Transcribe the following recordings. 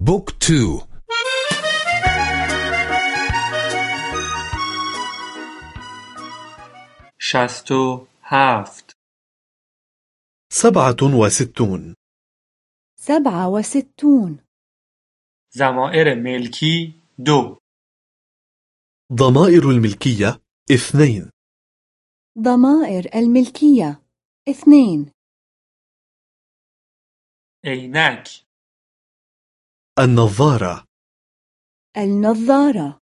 book two. شصت و هفت. سبعة وستون. سبعة وستون. ضمایر ملکی دو. ضمائر الملكية اثنين. ضمائر الملكية اثنين. عینک. النظارة. النظارة.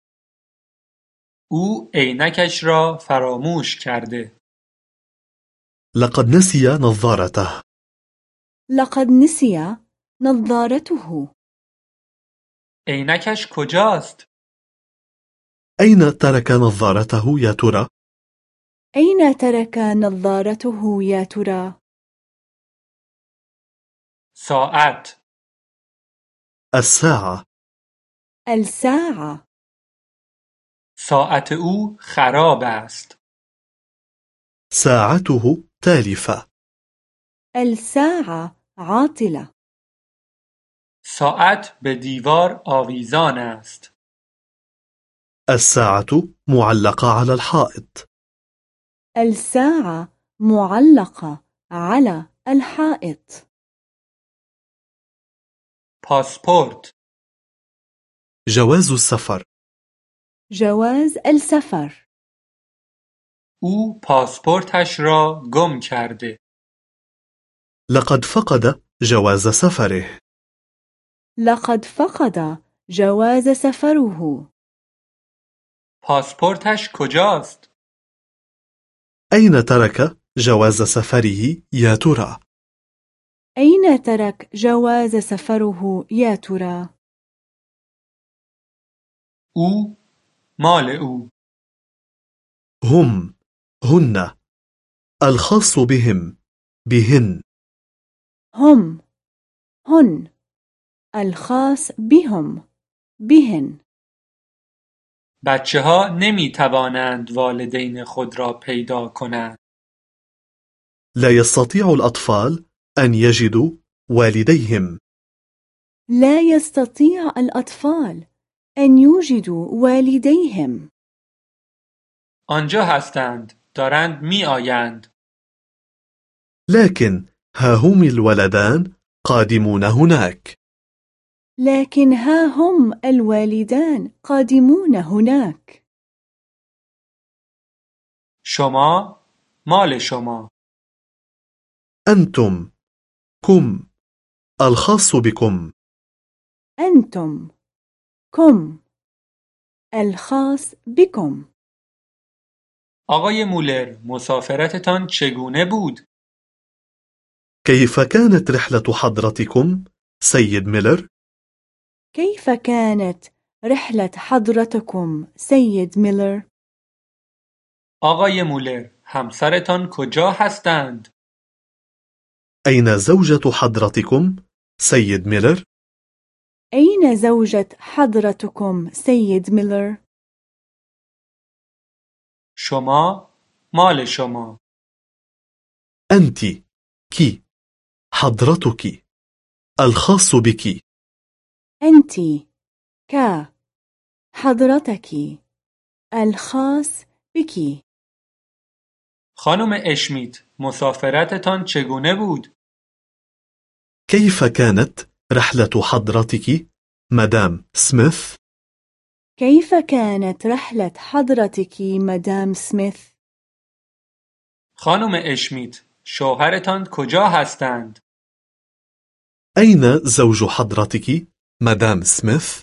أو عینکش را فراموش کرده. لقد نسي نظارته. لقد نسي نظارته. عینکش کجاست؟ أين ترك نظارته يا ترى؟ أين ترك نظارته يا ترى؟ ساعت. الساعة. الساعة. ساعت أو خراب است. ساعته تالفة. الساعة عاطلة. ساعت به دیوار آویزان است. الساعة معلقة على الحائط. الساعة معلقة على الحائط. پاسپورت جواز السفر. جواز السفر. أو پاسپورتش را گم کرده. لقد فقد جواز سفره. لقد فقد جواز سفره. پاسپورتش کجاست؟ أين ترك جواز سفره يا ترى؟ أين ترك جواز سفره يا ترى؟ أو مال أو. هم هن. الخاص بهم بهن. هم هن. الخاص بهم بهن. بچه ها نمی توانند والدین خود را پیدا کنند. لا يستطيع الأطفال أن يجدوا والديهم. لا يستطيع الأطفال أن يوجدوا والديهم. آنجا هستند دارند می آیند. لكن ها هم الولدان قادمون هناك. لكن ها هم الوالدان قادمون هناك. شما مال شما. أنتم كم الخاص بكم أنتم كم الخاص بكم آقای مولر مسافرتتان چگونه بود؟ كيف كانت رحلة حضرتكم سيد ميلر؟ كيف كانت رحلة حضرتكم سيد ميلر؟ آقای مولر همسرتان کجا هستند؟ أين زوجة حضرتكم سيد ميلر؟ أين زوجة حضرتكم سيد ميلر؟ شما؟ مال شما؟ أنت كي؟ حضرتك؟ الخاص بك؟ أنت ك؟ حضرتك؟ الخاص بك. خانم اشمیت مسافرتتان چگونه بود؟ كيف كانت رحلة حضرتك مدام سميث؟ كيف كانت رحلة حضرتك مدام سميث؟ خانم اشمیت شوهرتان کجا هستند؟ أين زوج حضرتك مدام سميث؟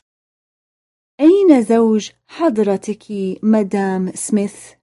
أين زوج حضرتك مدام سميث؟